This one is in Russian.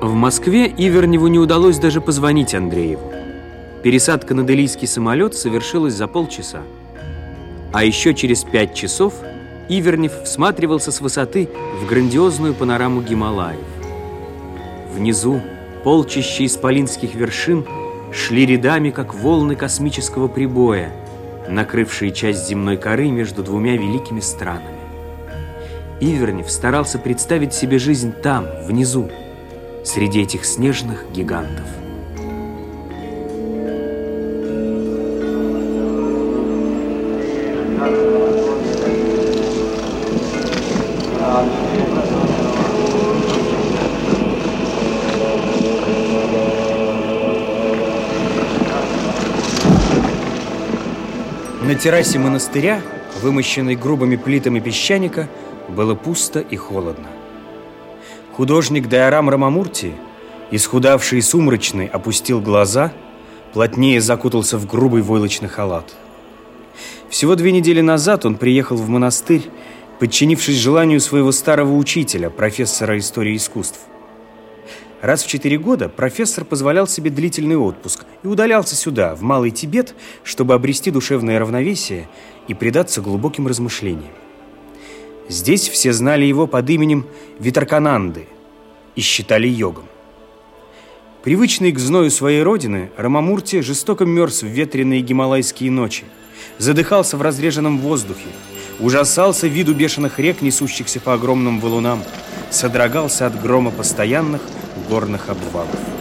В Москве Иверневу не удалось даже позвонить Андрееву. Пересадка на делийский самолет совершилась за полчаса. А еще через пять часов Ивернев всматривался с высоты в грандиозную панораму Гималаев. Внизу полчища исполинских вершин шли рядами, как волны космического прибоя, накрывшие часть земной коры между двумя великими странами. Ивернев старался представить себе жизнь там, внизу, среди этих снежных гигантов. На террасе монастыря, вымощенной грубыми плитами песчаника, было пусто и холодно. Художник Дайарам Рамамурти, исхудавший и сумрачный, опустил глаза, плотнее закутался в грубый войлочный халат. Всего две недели назад он приехал в монастырь, подчинившись желанию своего старого учителя, профессора истории искусств. Раз в четыре года профессор позволял себе длительный отпуск и удалялся сюда, в Малый Тибет, чтобы обрести душевное равновесие и предаться глубоким размышлениям. Здесь все знали его под именем Витаркананды и считали йогом. Привычный к зною своей родины, Рамамурти жестоко мерз в ветреные гималайские ночи, задыхался в разреженном воздухе, ужасался виду бешеных рек, несущихся по огромным валунам, содрогался от грома постоянных горных обвалов.